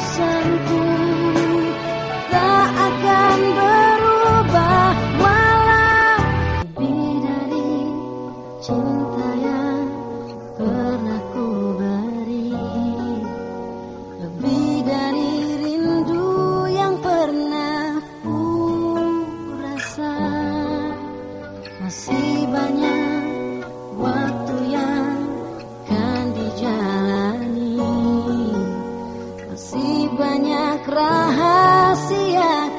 ketulusanku tak akan berubah malah lebih dari cinta yang pernah ku beri. Lebih dari rindu yang pernah ku rasa. Masih banyak banyak rahasia